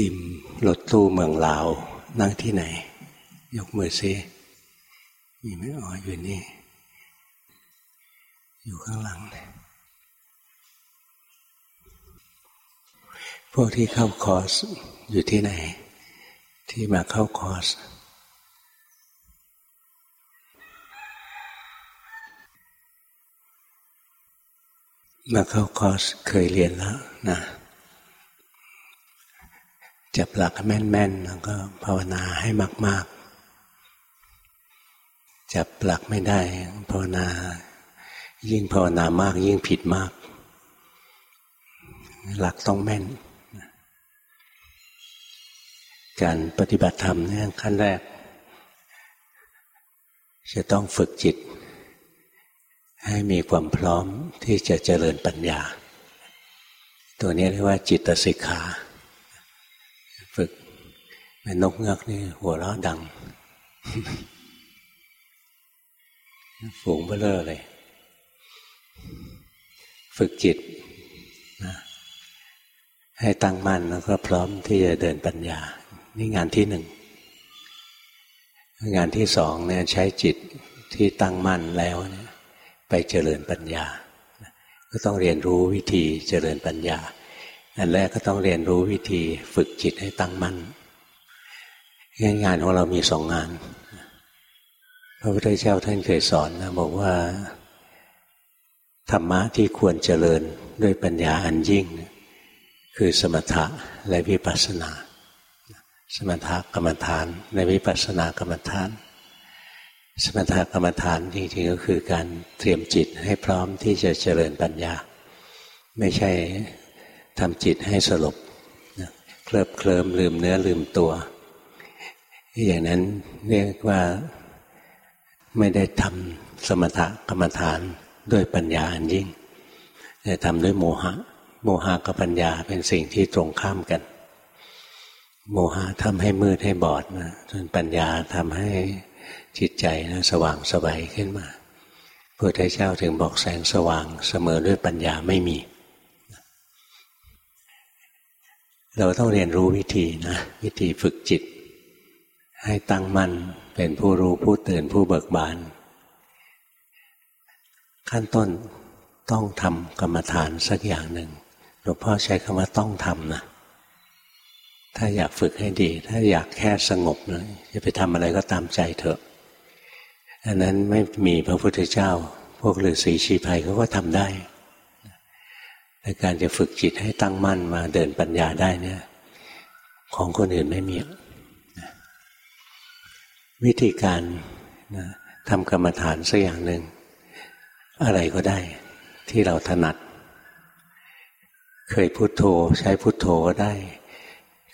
ทีมรถตู้เมืองลาว นั่งที่ไหน ยกมือซิมีไหมอ๋ออยู่นี่ อยู่ข้างหลัง พวกที่เข้าคอร์สอยู่ที่ไหน ที่มาเข้าคอร์สมาเข้าคอร์สเคยเรียนแล้วนะ จับหลักแม่นๆแล้วก็ภาวนาให้มาก ๆ จับหลักไม่ได้ภาวนา ยิ่งภาวนามาก ยิ่งผิดมาก หลักต้องแม่น การปฏิบัติธรรมเนี่ยขั้นแรก จะต้องฝึกจิต ให้มีความพร้อมที่จะเจริญปัญญา ตัวนี้เรียกว่าจิตสิกขา นกเงือกนี่หัวเราะดังฝูงเบลอเลย ฝึกจิตนะให้ตั้งมั่นแล้วก็พร้อมที่จะเดินปัญญา นี่งานที่หนึ่ง งานที่สองเนี่ยใช้จิตที่ตั้งมั่นแล้วเนี่ยไปเจริญปัญญา ก็ต้องเรียนรู้วิธีเจริญปัญญา อันแรกก็ต้องเรียนรู้วิธีฝึกจิตให้ตั้งมั่น งานของเรามีสองงาน พระพุทธเจ้าท่านเคยสอนนะบอกว่า ธรรมะที่ควรเจริญด้วยปัญญาอันยิ่ง คือสมถะและวิปัสสนา สมถะกรรมฐานและวิปัสสนากรรมฐาน สมถะกรรมฐานจริงๆก็คือการเตรียมจิตให้พร้อมที่จะเจริญปัญญา ไม่ใช่ทำจิตให้สลบเคลิบเคลิมลืมเนื้อลืมตัว อย่างนั้นเรียกว่าไม่ได้ทำสมถกรรมฐานด้วยปัญญาอันยิ่งแต่ทำด้วยโมหะ โมหะกับปัญญาเป็นสิ่งที่ตรงข้ามกัน โมหะทำให้มืดให้บอดนะส่วนปัญญาทำให้จิตใจนะสว่างสบายขึ้นมาพระพุทธเจ้าถึงบอกแสงสว่างเสมอด้วยปัญญาไม่มี เราต้องเรียนรู้วิธีนะ วิธีฝึกจิต ให้ตั้งมั่นเป็นผู้รู้ผู้ตื่นผู้เบิกบาน ขั้นต้นต้องทำกรรมฐานสักอย่างหนึ่งหลวงพ่อใช้คำว่าต้องทำนะถ้าอยากฝึกให้ดี ถ้าอยากแค่สงบนะจะไปทำอะไรก็ตามใจเถอะ อันนั้นไม่มีพระพุทธเจ้า พวกฤาษีชีภัยเขาก็ทำได้แต่การจะฝึกจิตให้ตั้งมั่นมาเดินปัญญาได้เนี่ย ของคนอื่นไม่มี วิธีการนะทำกรรมฐานสักอย่างหนึ่ง อะไรก็ได้ที่เราถนัด เคยพุโทโธใช้พุโทโธก็ได้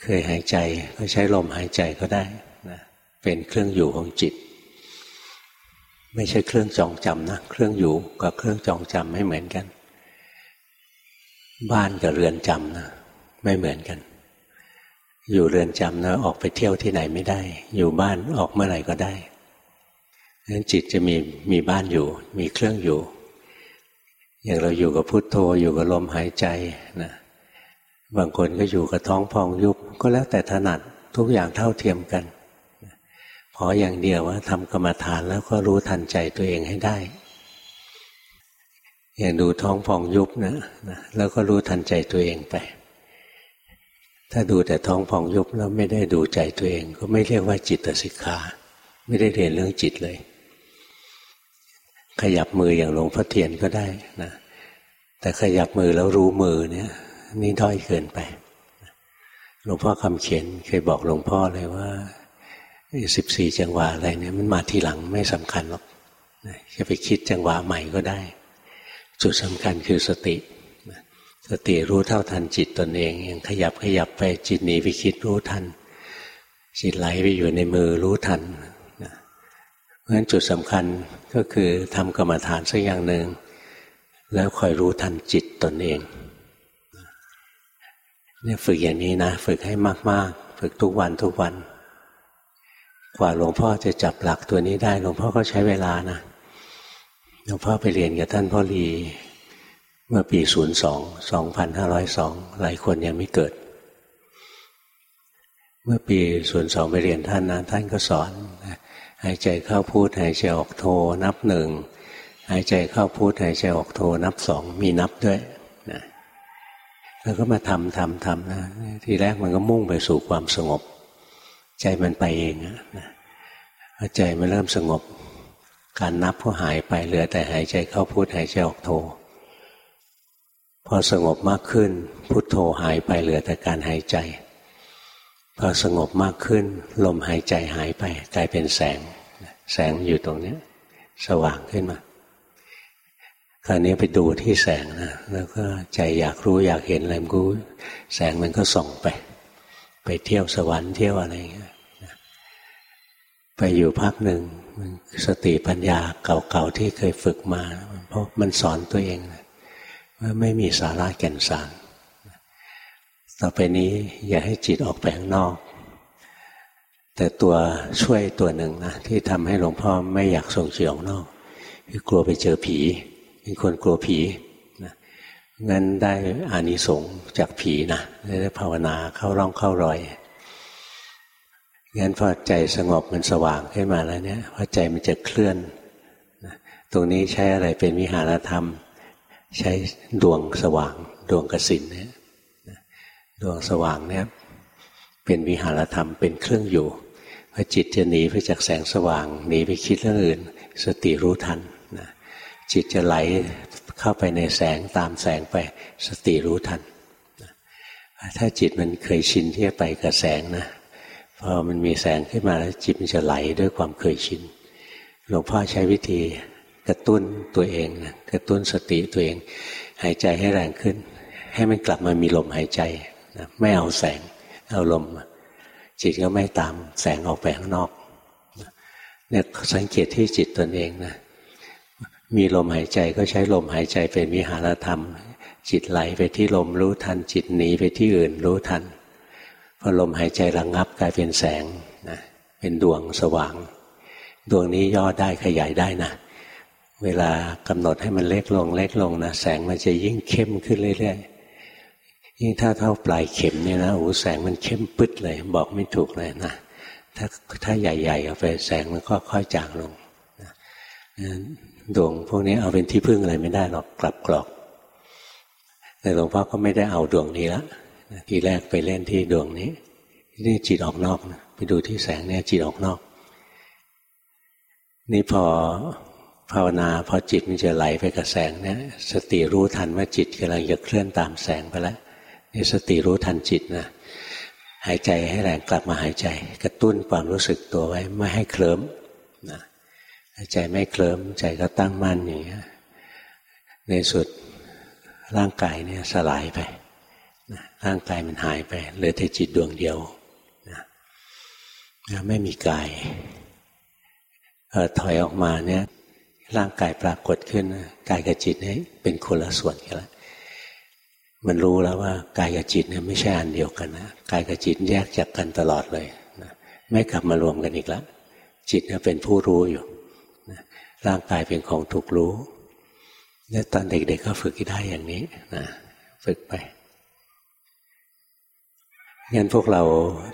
เคยหายใจก็ใช้ลมหายใจก็ได้นะเป็นเครื่องอยู่ของจิต ไม่ใช่เครื่องจองจำนะเครื่องอยู่กับเครื่องจองจำไม่เหมือนกัน บ้านกับเรือนจำนะไม่เหมือนกัน อยู่เรือนจำนะออกไปเที่ยวที่ไหนไม่ได้ อยู่บ้านออกเมื่อไหร่ก็ได้ดังนั้นจิตจะมีมีบ้านอยู่ มีเครื่องอยู่ อย่างเราอยู่กับพุทโธอยู่กับลมหายใจนะบางคนก็อยู่กับท้องพองยุบก็แล้วแต่ถนัดทุกอย่างเท่าเทียมกันพออย่างเดียวว่าทำกรรมฐานแล้วก็รู้ทันใจตัวเองให้ได้อย่างดูท้องพองยุบนะนะแล้วก็รู้ทันใจตัวเองไป ถ้าดูแต่ท้องพองยุบแล้วไม่ได้ดูใจตัวเอง ก็ไม่เรียกว่าจิตสิกขาไม่ได้เรียนเรื่องจิตเลย ขยับมืออย่างหลวงพ่อเทียนก็ได้นะ แต่ขยับมือแล้วรู้มือเนี่ย นี่ด้อยเกินไปหลวงพ่อคำเขียนเคยบอกหลวงพ่อเลยว่าสิบสี่จังหวะอะไรเนี่ยมันมาทีหลังไม่สำคัญหรอกจะไปคิดจังหวะใหม่ก็ได้ จุดสำคัญคือสติ สติรู้เท่าทันจิตตนเองยังขยับขยับไปจิตหนีไปคิดรู้ทัน จิตไหลไปอยู่ในมือรู้ทันเพราะฉะนั้นจุดสำคัญก็คือทำกรรมฐานสักอย่างหนึ่งแล้วคอยรู้ทันจิตตนเองเนี่ยฝึกอย่างนี้นะ ฝึกให้มาก ๆ ฝึกทุกวันทุกวัน กว่าหลวงพ่อจะจับหลักตัวนี้ได้ หลวงพ่อก็ใช้เวลานะหลวงพ่อไปเรียนกับท่านพ่อรี เมื่อปีศูนย์สองสองพันห้าร้อยสองหลายคนยังไม่เกิด เมื่อปีส่วนสองไปเรียนท่านนะท่านก็สอนหายใจเข้าพูดหายใจออกโทนับหนึ่งหายใจเข้าพูดหายใจออกโทนับสองมีนับด้วยนะแล้วก็มาทำทำทำนะทีแรกมันก็มุ่งไปสู่ความสงบ ใจมันไปเองนะพอใจมันเริ่มสงบ การนับก็หายไปเหลือแต่หายใจเข้าพูดหายใจออกโท อสงบมากขึ้น พุทโธหายไปเหลือแต่การหายใจ พอสงบมากขึ้น ลมหายใจหายไป กลายเป็นแสง แสงอยู่ตรงนี้สว่างขึ้นมาคราวนี้ไปดูที่แสงนะแล้วก็ใจอยากรู้อยากเห็นอะไรมันก็แสงมันก็ส่องไป ไปเที่ยวสวรรค์เที่ยวอะไรอย่างเงี้ยไปอยู่พักหนึ่งสติปัญญาเก่าๆที่เคยฝึกมาเพราะมันสอนตัวเอง ว่าไม่มีสาระแก่นสาร ต่อไปนี้อย่าให้จิตออกไปข้างนอก แต่ตัวช่วยตัวหนึ่งนะที่ทำให้หลวงพ่อไม่อยากส่งจิตออกนอก คือกลัวไปเจอผี เป็นคนกลัวผีนะงั้นได้อานิสงส์จากผีนะได้ภาวนาเข้าร่องเข้ารอยงั้นพอใจสงบมันสว่างขึ้นมาแล้วเนี่ยพอใจมันจะเคลื่อน ตรงนี้ใช้อะไรเป็นวิหารธรรม ใช้ดวงสว่างดวงกสินเนี่ยดวงสว่างเนี่ยเป็นวิหารธรรมเป็นเครื่องอยู่พอจิตจะหนีไปจากแสงสว่างหนีไปคิดเรื่องอื่น สติรู้ทันนะจิตจะไหลเข้าไปในแสงตามแสงไปสติรู้ทันถ้าจิตมันเคยชินที่จะไปกับแสงนะพอมันมีแสงขึ้นมาแล้วจิตมันจะไหลด้วยความเคยชินหลวงพ่อใช้วิธี กระตุ้นตัวเองนะกระตุ้นสติตัวเอง หายใจให้แรงขึ้น ให้มันกลับมามีลมหายใจนะไม่เอาแสง เอาลม จิตก็ไม่ตามแสงออกไปข้างนอกเนี่ยสังเกตที่จิตตนเองนะมีลมหายใจก็ใช้ลมหายใจเป็นวิหารธรรม จิตไหลไปที่ลมรู้ทัน จิตหนีไปที่อื่นรู้ทันพอลมหายใจระงงับกลายเป็นแสงนะเป็นดวงสว่าง ดวงนี้ย่อได้ขยายได้นะ เวลากำหนดให้มันเล็กลง เล็กลงนะแสงมันจะยิ่งเข้มขึ้นเรื่อยๆยิ่งถ้าเท่าปลายเข็มเนี่ยนะโอ้แสงมันเข้มปึ๊ดเลย บอกไม่ถูกเลยนะถ้าถ้าใหญ่ๆเอาไปแสงมันก็ค่อยจางลงดวงพวกนี้เอาเป็นที่พึ่งอะไรไม่ได้หรอกกลับกรอกแต่หลวงพ่อก็ไม่ได้เอาดวงนี้ละทีแรกไปเล่นที่ดวงนี้นี่จิตออกนอกนะไปดูที่แสงเนี่ยจิตออกนอก นี่พอ ภาวนาพอจิตมันจะไหลไปกับแสงเนี่ยสติรู้ทันว่าจิตกำลังจะเคลื่อนตามแสงไปแล้วนี่สติรู้ทันจิตนะหายใจให้แรงกลับมาหายใจ กระตุ้นความรู้สึกตัวไว้ไม่ให้เคลิ้มนะใจไม่เคลิ้มใจก็ตั้งมั่นอย่างเงี้ยในสุดร่างกายเนี่ยสลายไปนะร่างกายมันหายไปเหลือแต่จิตดวงเดียวนะไม่มีกายออถอยออกมาเนี่ย ร่างกายปรากฏขึ้นกายกับจิตนี่เป็นคนละส่วนกันแล้วมันรู้แล้วว่ากายกับจิตเนี่ยไม่ใช่อันเดียวกันนะกายกับจิตแยกจากกันตลอดเลยนะไม่กลับมารวมกันอีกแล้วจิตเนี่ยเป็นผู้รู้อยู่นะร่างกายเป็นของถูกรู้เนี่ยตอนเด็กๆก็ฝึกได้อย่างนี้นะฝึกไปงั้นพวกเรา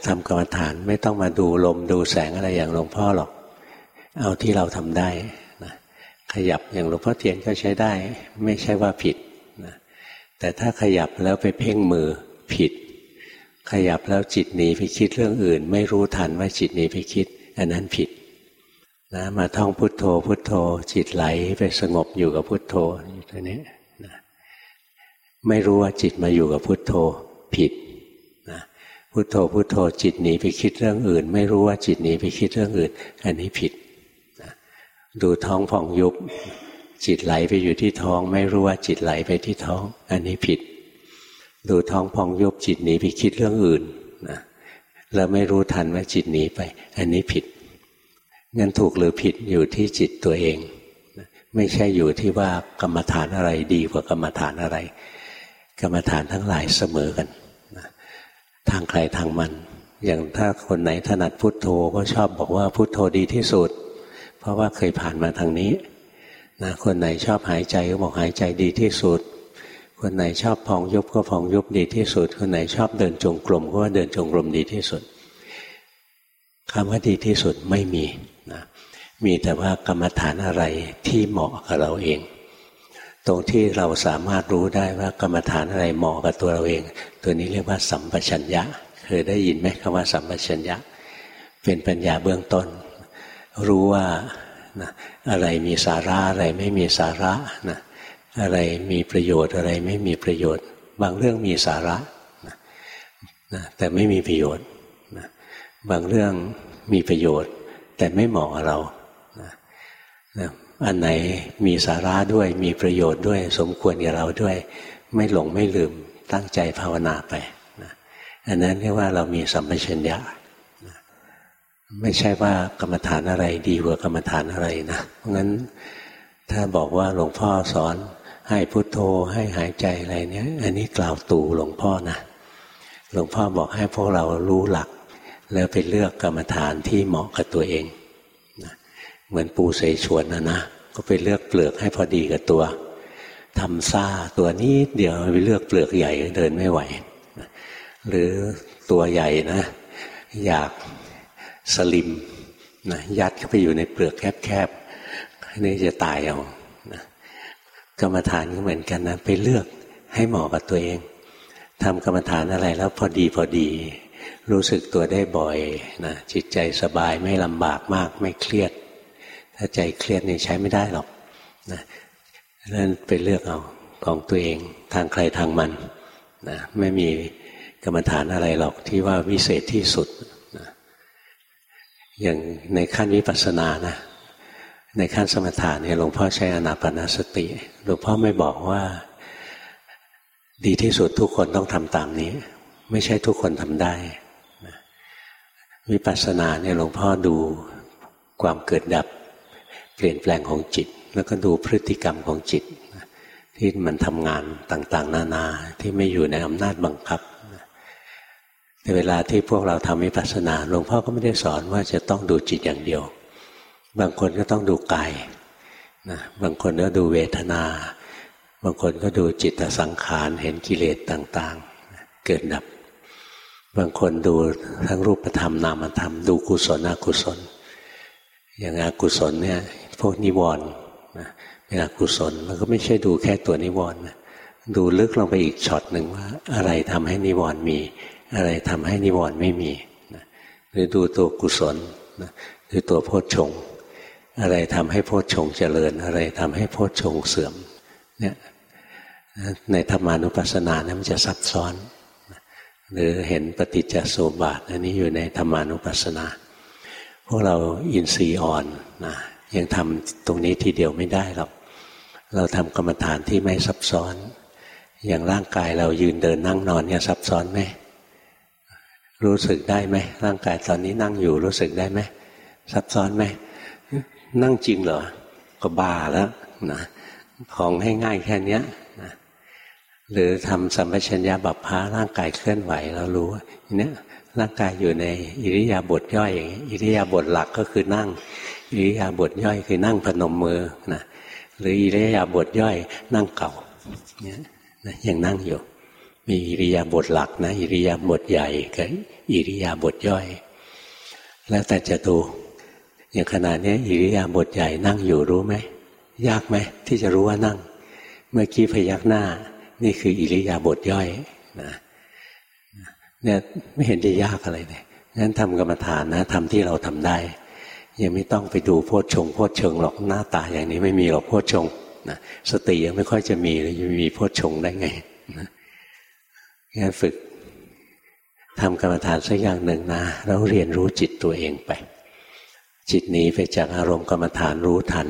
ทำกรรมฐานไม่ต้องมาดูลมดูแสงอะไรอย่างหลวงพ่อหรอก เอาที่เราทำได้ ขยับอย่างหลวงพ่อเทียนก็ใช้ได้ ไม่ใช่ว่าผิดนะแต่ถ้าขยับแล้วไปเพ่งมือผิด ขยับแล้วจิตหนีไปคิดเรื่องอื่น ไม่รู้ทันว่าจิตหนีไปคิด อันนั้นผิดนะมาท่องพุทโธ พุทโธ จิตไหลไปสงบอยู่กับพุทโธอยู่ตรงนี้นะไม่รู้ว่าจิตมาอยู่กับพุทโธผิดนะพุทโธพุทโธจิตหนีไปคิดเรื่องอื่น ไม่รู้ว่าจิตหนีไปคิดเรื่องอื่น อันนี้ผิด ดูท้องผ่องยุบ จิตไหลไปอยู่ที่ท้อง ไม่รู้ว่าจิตไหลไปที่ท้อง อันนี้ผิด ดูท้องพองยุบจิตหนีไปคิดเรื่องอื่นนะแล้วไม่รู้ทันว่าจิตหนีไป อันนี้ผิดงั้นถูกหรือผิดอยู่ที่จิตตัวเองไม่ใช่อยู่ที่ว่ากรรมฐานอะไรดีกว่ากรรมฐานอะไร กรรมฐานทั้งหลายเสมอกันทางใครทางมัน อย่างถ้าคนไหนถนัดพุทโธก็ชอบบอกว่าพุทโธดีที่สุด ราะว่าเคยผ่านมาทางนี้นะคนไหนชอบหายใจก็บอกหายใจดีที่สุด คนไหนชอบพองยุบก็พองยุบดีที่สุด คนไหนชอบเดินจงกรมก็ว่าเดินจงกรมดีที่สุดคำว่าดีที่สุดไม่มีนะมีแต่ว่ากรรมฐานอะไรที่เหมาะกับเราเอง ตรงที่เราสามารถรู้ได้ว่ากรรมฐานอะไรเหมาะกับตัวเราเอง ตัวนี้เรียกว่าสัมปชัญญะเคยได้ยินไหมคำว่าสัมปชัญญะ เป็นปัญญาเบื้องต้น รู้ว่านะอะไรมีสาระอะไรไม่มีสาระนะอะไรมีประโยชน์อะไรไม่มีประโยชน์ บางเรื่องมีสาระนะนะแต่ไม่มีประโยชน์นะบางเรื่องมีประโยชน์ แต่ไม่เหมาะกับเรานะนะอันไหนมีสาระด้วยมีประโยชน์ด้วย สมควรกับเราด้วย ไม่หลงไม่ลืมตั้งใจภาวนาไปนะอันนั้นเรียกว่าเรามีสัมปชัญญะ ไม่ใช่ว่ากรรมฐานอะไรดีกว่ากรรมฐานอะไรนะเพราะงั้นถ้าบอกว่าหลวงพ่อสอนให้พุโทโธให้หายใจอะไรเนี้ย อันนี้กล่าวตู่หลวงพ่อนะหลวงพ่อบอกให้พวกเรารู้หลัก แล้วไปเลือกกรรมฐานที่เหมาะกับตัวเองนะเหมือนปูเสฉวนนะนะก็ไปเลือกเปลือกให้พอดีกับตัวทำซ่าตัวนี้เดี๋ยวไปเลือกเปลือกใหญ่เดินไม่ไหว หรือตัวใหญ่นะ อยาก สลิมนะยัดเข้าไปอยู่ในเปลือกแคบๆนี่จะตายเอากรรมฐานก็เหมือนกันนะไปเลือกให้เหมาะกับตัวเองทำกรรมฐานอะไรแล้วพอดีพอดี รู้สึกตัวได้บ่อยนะจิตใจสบายไม่ลำบากมากไม่เครียด ถ้าใจเครียดนี่ใช้ไม่ได้หรอกนะนั้นไปเลือกเอาของตัวเองทางใครทางมันนะไม่มีกรรมฐานอะไรหรอกที่ว่าวิเศษที่สุด อย่างในขั้นวิปัสสนานะในขั้นสมถะเนี่ยหลวงพ่อใช้อนาปนาสติหลวงพ่อไม่บอกว่า ดีที่สุดทุกคนต้องทำตามนี้ ไม่ใช่ทุกคนทำได้วิปัสสนาเนี่ยหลวงพ่อดูความเกิดดับ เปลี่ยนแปลงของจิต แล้วก็ดูพฤติกรรมของจิต ที่มันทำงานต่างๆ นานาที่ไม่อยู่ในอำนาจบังคับ เวลาที่พวกเราทำวิปัสสนาหลวงพ่อก็ไม่ได้สอนว่าจะต้องดูจิตอย่างเดียว บางคนก็ต้องดูกายนะบางคนก็ดูเวทนา บางคนก็ดูจิตสังขารเห็นกิเลสต่างๆ เกิดดับ บางคนดูทั้งรูปธรรมนามธรรม ดูกุศลอกุศล อย่างอกุศลเนี่ยพวกนิวรณ์เป็นอกุศลมันก็ไม่ใช่ดูแค่ตัวนิวรณ์ดูลึกลงไปอีกช็อตหนึ่งว่าอะไรทำให้นิวรณ์มี อะไรทำให้นิวรณ์ไม่มีหรือดูตัวกุศลคือตัวโพชฌงอะไรทำให้โพชฌงเจริญ อะไรทำให้โพชฌงเสื่อมเนี่ยในธรรมานุปัสสนานะมันจะซับซ้อน หรือเห็นปฏิจจสมบาทอันนี้อยู่ในธรรมานุปัสสนา พวกเราอินทรีย์อ่อนนะยังทำตรงนี้ทีเดียวไม่ได้หรอกเราทำกรรมฐานที่ไม่ซับซ้อน อย่างร่างกายเรายืนเดินนั่งนอนเนี่ยซับซ้อนไหม รู้สึกได้ไหมร่างกายตอนนี้นั่งอยู่รู้สึกได้ไหมซับซ้อนไหมนั่งจริงเหรอก็บ้าแล้วนะของให้ง่ายแค่นี้นะหรือทำสัมปชัญญะบัพพาร่างกายเคลื่อนไหวเรารู้อเนี่ยร่างกายอยู่ในอิริยาบถย่อยอย่างนี้อิริยาบถหลักก็คือนั่ง อิริยาบถย่อยคือนั่งพนมมือนะหรืออิริยาบถย่อยนั่งเก่าเนี่ยนะยังนั่งอยู่ มีอิริยาบถหลักนะอิริยาบถใหญ่กับอิริยาบถย่อย แล้วแต่จะดูอย่างขณะนี้อิริยาบถใหญ่นั่งอยู่รู้ไหมยากไหมที่จะรู้ว่านั่ง เมื่อกี้พยักหน้า นี่คืออิริยาบถย่อยนะเนี่ยไม่เห็นจะยากอะไรเลยงั้นทำกรรมฐานนะทำที่เราทำได้ ยังไม่ต้องไปดูโพชฌงโพชฌงหรอกหน้าตาอย่างนี้ไม่มีหรอกโพชฌงนะสติยังไม่ค่อยจะมีเลยจะมีโพชฌงได้ไงนะ งั้นฝึกทำกรรมฐานสักอย่างหนึ่งนะแล้วเรียนรู้จิตตัวเองไป จิตหนีไปจากอารมณ์กรรมฐานรู้ทัน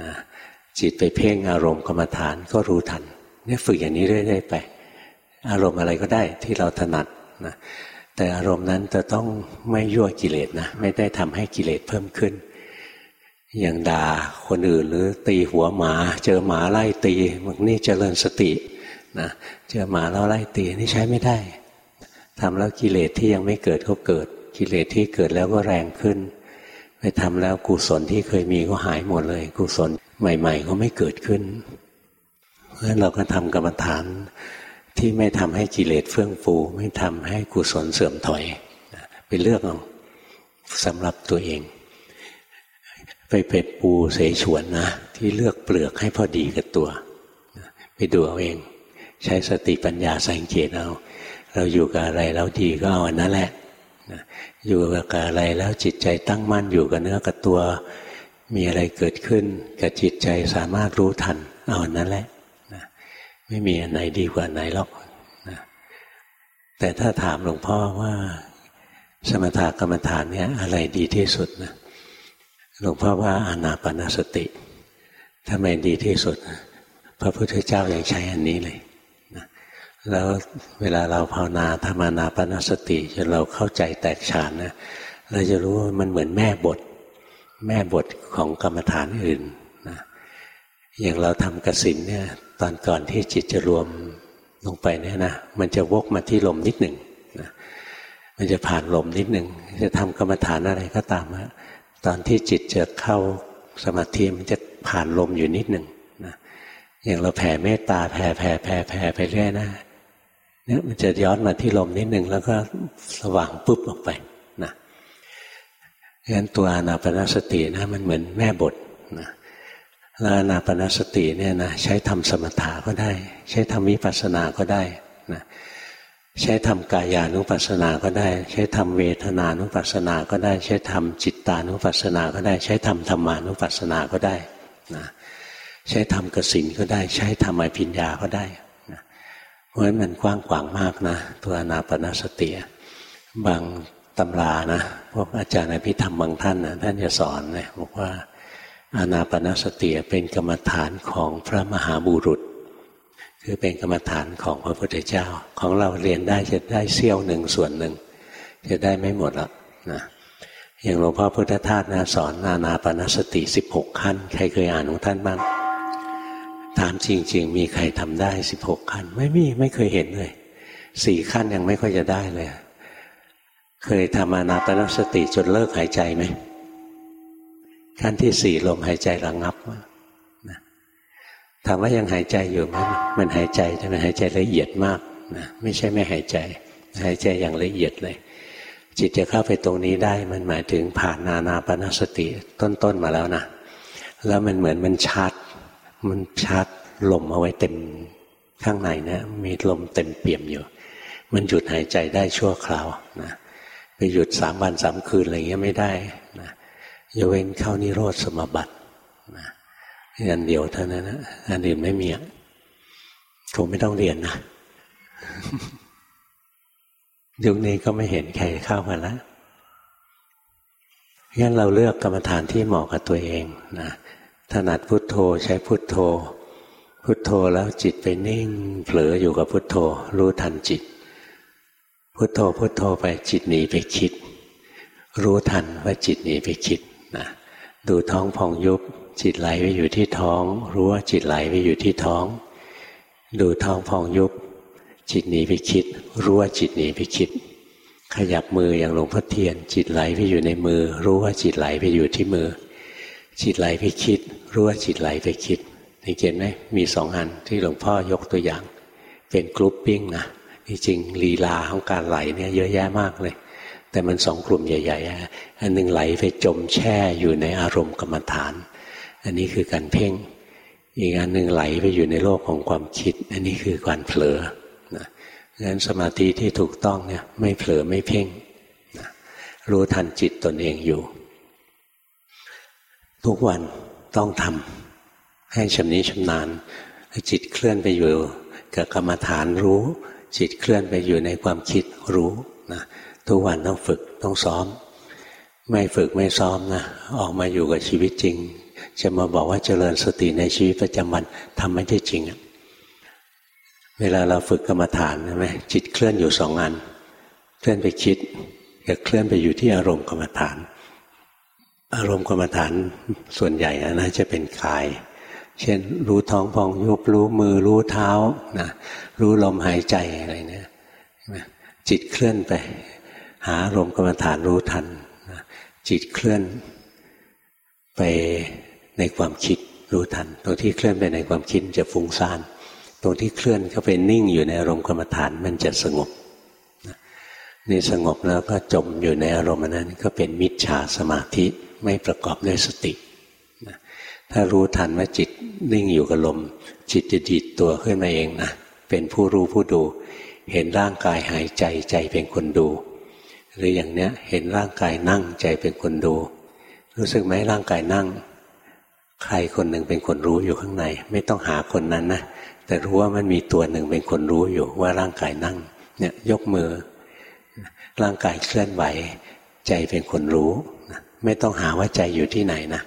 นะจิตไปเพ่งอารมณ์กรรมฐานก็รู้ทันเนี่ยฝึกอย่างนี้เรื่อยๆไป อารมณ์อะไรก็ได้ที่เราถนัดนะแต่อารมณ์นั้นจะต้องไม่ยั่วกิเลสนะไม่ได้ทำให้กิเลสเพิ่มขึ้น อย่างด่าคนอื่นหรือตีหัวหมา เจอหมาไล่ตีมันนี่เจริญสติ นะเจอหมาแล้วไล่ตีนี่ใช้ไม่ได้ทำแล้วกิเลสที่ยังไม่เกิดก็เกิด กิเลสที่เกิดแล้วก็แรงขึ้น ไปทำแล้วกุศลที่เคยมีก็หายหมดเลย กุศลใหม่ ๆ ก็ไม่เกิดขึ้นเพราะฉะนั้นเราก็ทำกรรมฐานที่ไม่ทำให้กิเลสเฟื่องฟู ไม่ทำให้กุศลเสื่อมถอยไปเลือกเอาสำหรับตัวเอง ไปเป็ดปูเสฉวนนะ ที่เลือกเปลือกให้พอดีกับตัว ไปดูเอาเอง ใช้สติปัญญาสังเกตเอาเราอยู่กับอะไรแล้วดีก็เอาอันนั้นแหละอยู่กับอะไรแล้วจิตใจตั้งมั่นอยู่กับเนื้อกับตัว มีอะไรเกิดขึ้นกับจิตใจสามารถรู้ทัน เอาอันนั้นแหละไม่มีอันไหนดีกว่าไหนหรอกแต่ถ้าถามหลวงพ่อว่าสมถกรรมฐานเนี้ยอะไรดีที่สุดนะหลวงพ่อว่าอานาปนาสติถ้าไมดีที่สุด พระพุทธเจ้ายัางใช้อันนี้เลย แล้วเวลาเราภาวนาธรรมานาปนสติจนเราเข้าใจแตกฉานนะเราจะรู้ว่ามันเหมือนแม่บท แม่บทของกรรมฐานอื่นนะอย่างเราทำกสินเนี่ยตอนก่อนที่จิตจะรวมลงไปเนี่ยนะมันจะวกมาที่ลมนิดหนึ่งนะมันจะผ่านลมนิดหนึ่งจะทำกรรมฐานอะไรก็ตามอะตอนที่จิตจะเข้าสมาธิมันจะผ่านลมอยู่นิดหนึ่งนะอย่างเราแผ่เมตตาแผ่แผ่แผ่แผ่ไปเรื่อยนะ เนี่ยมันจะย้อนมาที่ลมนิดหนึ่งแล้วก็สว่างปุ๊บออกไปนะงั้นตัวอนาปนสตินะมันเหมือนแม่บทนะแล้วอนาปนสติเนี่ยนะใช้ทำสมถะก็ได้ ใช้ทำวิปัสสนาก็ได้นะใช้ทำกายานุปัสสนาก็ได้ ใช้ทำเวทนานุปัสสนาก็ได้ ใช้ทำจิตตานุปัสสนาก็ได้ ใช้ทำธรรมานุปัสสนาก็ได้นะใช้ทำกสินก็ได้ ใช้ทำอภิญญาก็ได้ เพราะฉะนั้นมันกว้างขวางมากนะ ตัวอนาปนาสติบางตำรานะพวกอาจารย์อภิธรรมบางท่านนะท่านจะสอนเลยบอกว่าอานาปนาสติเป็นกรรมฐานของพระมหาบุรุษ คือเป็นกรรมฐานของพระพุทธเจ้า ของเราเรียนได้จะได้เสี้ยวหนึ่งส่วนหนึ่ง จะได้ไม่หมดหรอกนะอย่างหลวงพ่อพุทธทาสนะสอนอานาปนาสติสิบหกขั้น ใครเคยอ่านของท่านบ้าง ถามจริง ๆ มีใครทำได้สิบหกขั้น ไม่มีไม่เคยเห็นเลยสี่ขั้นยังไม่ค่อยจะได้เลย เคยทำอานาปนาสติจนเลิกหายใจไหมขั้นที่สี่ลมหายใจระงับนะถามว่ายังหายใจอยู่ไหมมันหายใจแต่มันหายใจละเอียดมากนะไม่ใช่ไม่หายใจ หายใจอย่างละเอียดเลย จิตจะเข้าไปตรงนี้ได้มันหมายถึงผ่านนานาปนสติต้นๆมาแล้วนะแล้วมันเหมือนมันชาร์จ มันชาร์จลมเอาไว้เต็มข้างในนะมีลมเต็มเปี่ยมอยู่ มันหยุดหายใจได้ชั่วคราวนะไปหยุดสามวันสามคืนอะไรเงี้ยไม่ได้นะยกเว้นเข้านิโรธสมบัตินะอันเดียวเท่านั้นนะอันอื่นไม่มีคงไม่ต้องเรียนนะยุคนี้ก็ไม่เห็นใครเข้ามาแล้วงั้นเราเลือกกรรมฐานที่เหมาะกับตัวเองนะ ถนัดพุทโธใช้พุทโธ พุทโธแล้วจิตไปนิ่งเผลออยู่กับพุทโธ รู้ทันจิต พุทโธพุทโธไปจิตหนีไปคิด รู้ทันว่าจิตหนีไปคิดนะดูท้องพองยุบจิตไหลไปอยู่ที่ท้อง รู้ว่าจิตไหลไปอยู่ที่ท้อง ดูท้องพองยุบ จิตหนีไปคิด รู้ว่าจิตหนีไปคิด ขยับมืออย่างหลวงพ่อเทียน จิตไหลไปอยู่ในมือ รู้ว่าจิตไหลไปอยู่ที่มือ จิตไหลไปคิด รู้ว่าจิตไหลไปคิดเห็นไหมมีสองอันที่หลวงพ่อยกตัวอย่าง เป็นกรุ๊ปปิ้งนะจริงลีลาของการไหลเนี่ยเยอะแยะมากเลย แต่มันสองกลุ่มใหญ่ๆอันหนึ่งไหลไปจมแช่อยู่ในอารมณ์กรรมฐาน อันนี้คือการเพ่ง อีกอันหนึ่งไหลไปอยู่ในโลกของความคิด อันนี้คือการเผลอนะงั้นสมาธิที่ถูกต้องเนี่ยไม่เผลอไม่เพ่งนะรู้ทันจิตตนเองอยู่ ทุกวันต้องทำให้ชำนิชำนาญจิตเคลื่อนไปอยู่กับกรรมฐานรู้ จิตเคลื่อนไปอยู่ในความคิดรู้นะทุกวันต้องฝึกต้องซ้อม ไม่ฝึกไม่ซ้อมนะออกมาอยู่กับชีวิตจริง จะมาบอกว่าเจริญสติในชีวิตประจำวันทำไม่ได้จริงเวลาเราฝึกกรรมฐานใช่ไหมจิตเคลื่อนอยู่สองอัน เคลื่อนไปคิดกับเคลื่อนไปอยู่ที่อารมณ์กรรมฐาน อารมณ์กรรมฐานส่วนใหญ่นะจะเป็นกาย เช่น รู้ท้องพองยุบรู้มือรู้เท้านะรู้ลมหายใจอะไรเนี่ยจิตเคลื่อนไป หาลมณ์กรรมฐานรู้ทันจิตเคลื่อนไปในความคิดรู้ทัน ตรงที่เคลื่อนไปในความคิดจะฟุ้งซ่านตรงที่เคลื่อนเข้าไปนิ่งอยู่ในอารมณ์กรรมฐานมันจะสงบนี่สงบแล้วก็จมอยู่ในอารมณ์นั้นก็เป็นมิจฉาสมาธิ ไม่ประกอบด้วยสติ ถ้ารู้ทันว่าจิตนิ่งอยู่กับลม จิตจะดีดตัวขึ้นมาเองนะเป็นผู้รู้ผู้ดู เห็นร่างกายหายใจใจเป็นคนดู หรืออย่างเนี้ยเห็นร่างกายนั่งใจเป็นคนดู รู้สึกไหมร่างกายนั่ง ใครคนหนึ่งเป็นคนรู้อยู่ข้างใน ไม่ต้องหาคนนั้นนะแต่รู้ว่ามันมีตัวหนึ่งเป็นคนรู้อยู่ว่าร่างกายนั่ง เนี่ยยกมือ ร่างกายเคลื่อนไหว ใจเป็นคนรู้ ไม่ต้องหาว่าใจอยู่ที่ไหนนะ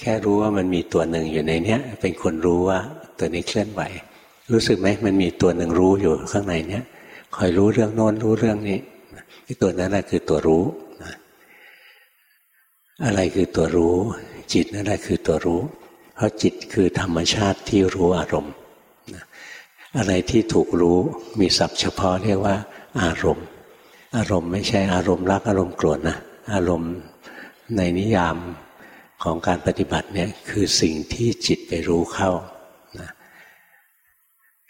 แค่รู้ว่ามันมีตัวหนึ่งอยู่ในเนี้ย เป็นคนรู้ว่าตัวนี้เคลื่อนไหว รู้สึกไหมมันมีตัวหนึ่งรู้อยู่ข้างในเนี้ยคอยรู้เรื่องโน้นรู้เรื่องนี้ที่ตัวนั้นแหละคือตัวรู้อะไรคือตัวรู้ จิตนั่นแหละคือตัวรู้ เพราะจิตคือธรรมชาติที่รู้อารมณ์อะไรที่ถูกรู้มีศัพท์เฉพาะเรียกว่า อารมณ์ อารมณ์ไม่ใช่อารมณ์รักอารมณ์โกรธนะอารมณ์ ในนิยามของการปฏิบัติเนี่ยคือสิ่งที่จิตไปรู้เข้านะ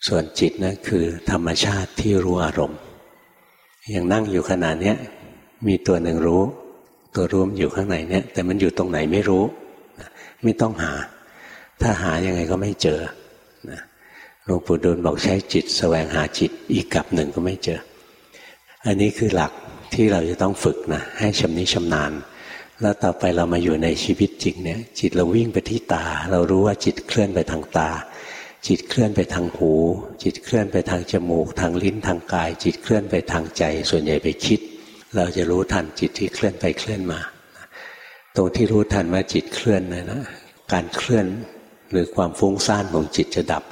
ส่วนจิตนะั่นคือธรรมชาติที่รู้อารมณ์อย่างนั่งอยู่ขนาดนี้มีตัวหนึ่งรู้ ตัวรู้มันอยู่ข้างในเนี่ยแต่มันอยู่ตรงไหนไม่รู้นะไม่ต้องหา ถ้าหายังไงก็ไม่เจอนะหลวงปู่ดูลบอกใช้จิตสแสวงหาจิตอีกกับหนึ่งก็ไม่เจอ อันนี้คือหลักที่เราจะต้องฝึกนะให้ชำนิชำนาญ แล้วต่อไปเรามาอยู่ในชีวิตจริงเนี่ย จิตเราวิ่งไปที่ตา เรารู้ว่าจิตเคลื่อนไปทางตา จิตเคลื่อนไปทางหู จิตเคลื่อนไปทางจมูก ทางลิ้นทางกาย จิตเคลื่อนไปทางใจ ส่วนใหญ่ไปคิด เราจะรู้ทันจิตที่เคลื่อนไปเคลื่อนมา ตรงที่รู้ทันว่าจิตเคลื่อนนะนะการเคลื่อนหรือความฟุ้งซ่านของจิตจะดับ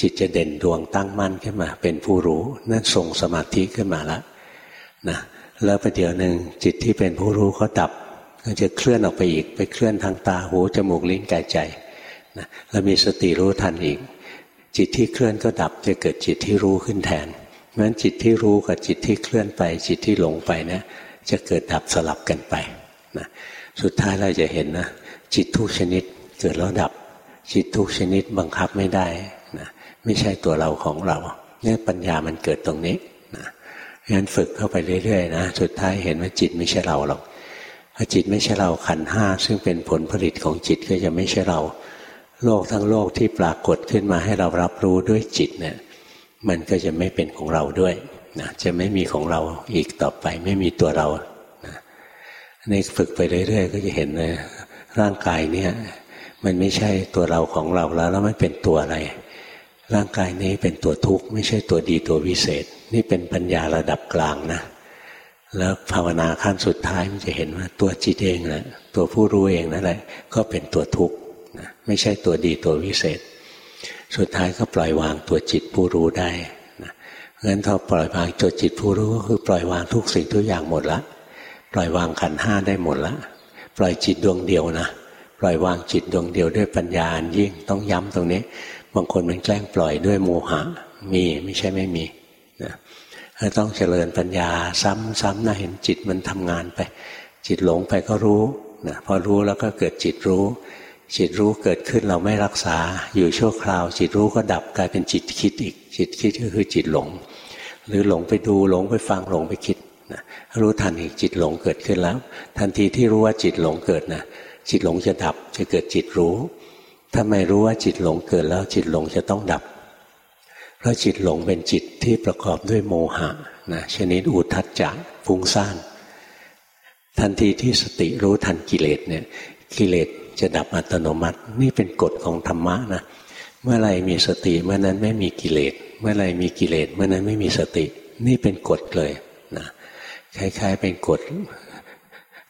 จิตจะเด่นดวงตั้งมั่นขึ้นมา เป็นผู้รู้นั่นทรงสมาธิขึ้นมาแล้วนะแล้วประเดี๋ยวหนึ่งจิตที่เป็นผู้รู้เขาดับ ก็จะเคลื่อนออกไปอีก ไปเคลื่อนทางตาหูจมูกลิ้นกายใจนะแล้วมีสติรู้ทันอีก จิตที่เคลื่อนก็ดับจะเกิดจิตที่รู้ขึ้นแทนเพราะฉะนั้นจิตที่รู้กับจิตที่เคลื่อนไป จิตที่หลงไปเนะี่ยจะเกิดดับสลับกันไปนะสุดท้ายเราจะเห็นนะจิตทุกชนิดเกิดแล้วดับ จิตทุกชนิดบังคับไม่ได้นะไม่ใช่ตัวเราของเราเนี่ยปัญญามันเกิดตรงนี้นะงั้นฝึกเข้าไปเรื่อยๆนะสุดท้ายเห็นว่าจิตไม่ใช่เราหรอก พอจิตไม่ใช่เราขันห้าซึ่งเป็นผลผลิตของจิตก็จะไม่ใช่เรา โลกทั้งโลกที่ปรากฏขึ้นมาให้เรารับรู้ด้วยจิตเนี่ยมันก็จะไม่เป็นของเราด้วยนะจะไม่มีของเราอีกต่อไปไม่มีตัวเรานะนี่ฝึกไปเรื่อยๆก็จะเห็นเลยร่างกายเนี่ยมันไม่ใช่ตัวเราของเราแล้วแล้วมันเป็นตัวอะไร ร่างกายนี้เป็นตัวทุกข์ไม่ใช่ตัวดีตัววิเศษ นี่เป็นปัญญาระดับกลางนะ แล้วภาวนาขั้นสุดท้ายมันจะเห็นว่าตัวจิตเองนะตัวผู้รู้เองนั่นแหละ ก็เป็นตัวทุกข์นะไม่ใช่ตัวดีตัววิเศษ สุดท้ายก็ปล่อยวางตัวจิตผู้รู้ได้นะงั้นถ้าปล่อยวางตัวจิตผู้รู้ก็คือปล่อยวางทุกสิ่งทุกอย่างหมดละ ปล่อยวางขันห้าได้หมดละ ปล่อยจิตดวงเดียวนะปล่อยวางจิตดวงเดียวด้วยปัญญาอันยิ่งต้องย้ำตรงนี้ บางคนมันแกล้งปล่อยด้วยโมหะมีไม่ใช่ไม่มีนะ ต้องเจริญปัญญาซ้ำๆนะเห็นจิตมันทำงานไป จิตหลงไปก็รู้นะพอรู้แล้วก็เกิดจิตรู้ จิตรู้เกิดขึ้นเราไม่รักษาอยู่ชั่วคราว จิตรู้ก็ดับกลายเป็นจิตคิดอีก จิตคิดก็คือจิตหลง หรือหลงไปดูหลงไปฟังหลงไปคิดนะรู้ทันอีกจิตหลงเกิดขึ้นแล้ว ทันทีที่รู้ว่าจิตหลงเกิดนะจิตหลงจะดับจะเกิดจิตรู้ถ้าไม่รู้ว่าจิตหลงเกิดแล้วจิตหลงจะต้องดับ ราะจิตหลงเป็นจิตที่ประกอบด้วยโมหะนะชนิดอุทัจจะฟุ้งซ่าน ทันทีที่สติรู้ทันกิเลสเนี่ยกิเลสจะดับอัตโนมัติ นี่เป็นกฎของธรรมะนะเมื่อไรมีสติเมื่อนั้นไม่มีกิเลส เมื่อไรมีกิเลส เมื่อนั้นไม่มีสติ นี่เป็นกฎเลยนะคล้าย ๆ เป็นกฎ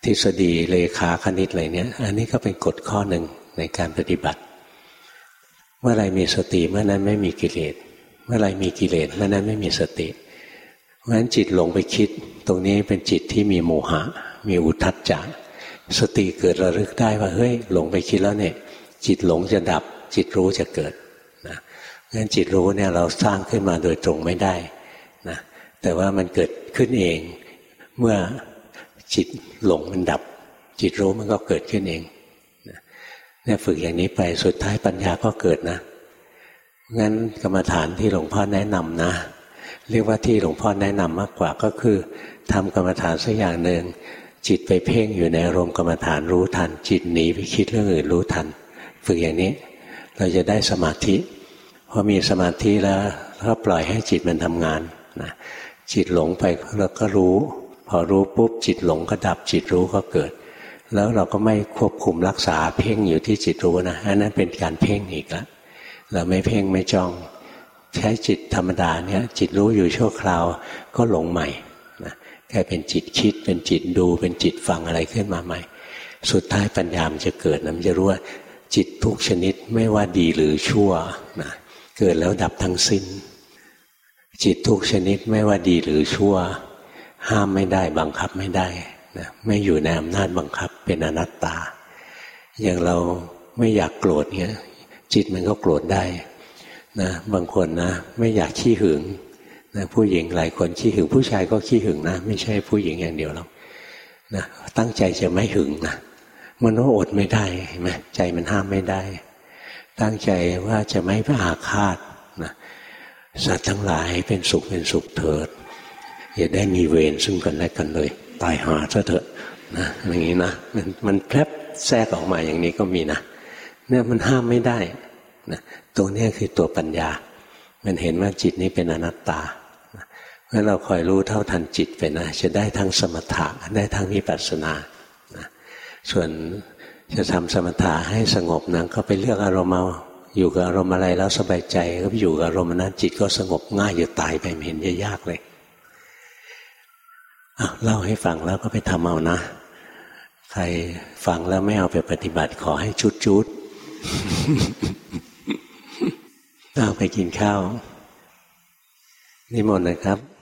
ทฤษฎีเลขาคณิตอะไรเนี้ยอันนี้ก็เป็นกฎข้อหนึ่งในการปฏิบัติ เมื่อไรมีสติเมื่อนั้นไม่มีกิเลส เมื่อไรมีกิเลสเมื่อนั้นไม่มีสติ เพราะฉะนั้นจิตหลงไปคิด ตรงนี้เป็นจิตที่มีโมหะ มีอุทัจจะสติเกิดระลึกได้ว่าเฮ้ยหลงไปคิดแล้วเนี่ย จิตหลงจะดับ จิตรู้จะเกิดนะงั้นจิตรู้เนี่ยเราสร้างขึ้นมาโดยตรงไม่ได้นะแต่ว่ามันเกิดขึ้นเอง เมื่อจิตหลงมันดับ จิตรู้มันก็เกิดขึ้นเองเนี่ยฝึกอย่างนี้ไปสุดท้ายปัญญาก็เกิดนะ งั้นกรรมฐานที่หลวงพ่อแนะนำนะ เรียกว่าที่หลวงพ่อแนะนำมากกว่าก็คือทำกรรมฐานสักอย่างหนึ่งจิตไปเพ่งอยู่ในอารมณ์กรรมฐานรู้ทัน จิตหนีไปคิดเรื่องอื่นรู้ทัน ฝึกอย่างนี้ เราจะได้สมาธิพอมีสมาธิแล้วก็ปล่อยให้จิตมันทำงานนะจิตหลงไปเราก็รู้ พอรู้ปุ๊บจิตหลงก็ดับจิตรู้ก็เกิด แล้วเราก็ไม่ควบคุมรักษาเพ่งอยู่ที่จิตรู้นะอันนั้นเป็นการเพ่งอีกแล้ว เราไม่เพ่งไม่จ้อง ใช้จิตธรรมดาเนี่ยจิตรู้อยู่ชั่วคราวก็หลงใหม่นะกลายเป็นจิตคิดเป็นจิตดูเป็นจิตฟังอะไรขึ้นมาใหม่ สุดท้ายปัญญามจะเกิดนะมันจะรู้ว่าจิตทุกชนิดไม่ว่าดีหรือชั่วนะเกิดแล้วดับทั้งสิ้น จิตทุกชนิดไม่ว่าดีหรือชั่ว ห้ามไม่ได้บังคับไม่ได้นะไม่อยู่ในอำนาจบังคับเป็นอนัตตา อย่างเราไม่อยากโกรธเงี้ย จิตมันก็โกรธได้นะบางคนนะ ไม่อยากขี้หึงนะผู้หญิงหลายคนขี้หึง ผู้ชายก็ขี้หึงนะ ไม่ใช่ผู้หญิงอย่างเดียวหรอกนะตั้งใจจะไม่หึงนะมันก็อดไม่ได้เห็นไหมใจมันห้ามไม่ได้ ตั้งใจว่าจะไม่ไปอาฆาตนะสัตว์ทั้งหลายเป็นสุขเป็นสุขเถิดอย่าได้มีเวรซึ่งกันและกันเลย ตายหาซะเถอะนะอย่างนี้นะมันมันแพรบแทรกออกมาอย่างนี้ก็มีนะ เนี่ยมันห้ามไม่ได้นะตัวนี้คือตัวปัญญา มันเห็นว่าจิตนี้เป็นอนัตตาเมื่อเราคอยรู้เท่าทันจิตไปนะจะได้ทั้งสมถะได้ทั้งวิปัสสนานะส่วนจะทำสมถะให้สงบนะก็ไปเลือกอารมณ์เอาอยู่กับอารมณ์อะไรแล้วสบายใจก็อยู่กับอารมณ์นั้นจิตก็สงบง่ายอยู่ตายไปเห็นจะยากเลยเล่าให้ฟังแล้วก็ไปทำเอานะ ใครฟังแล้วไม่เอาไปปฏิบัติขอให้ชุดชุด เอาไปกินข้าว นิมนต์เลยครับ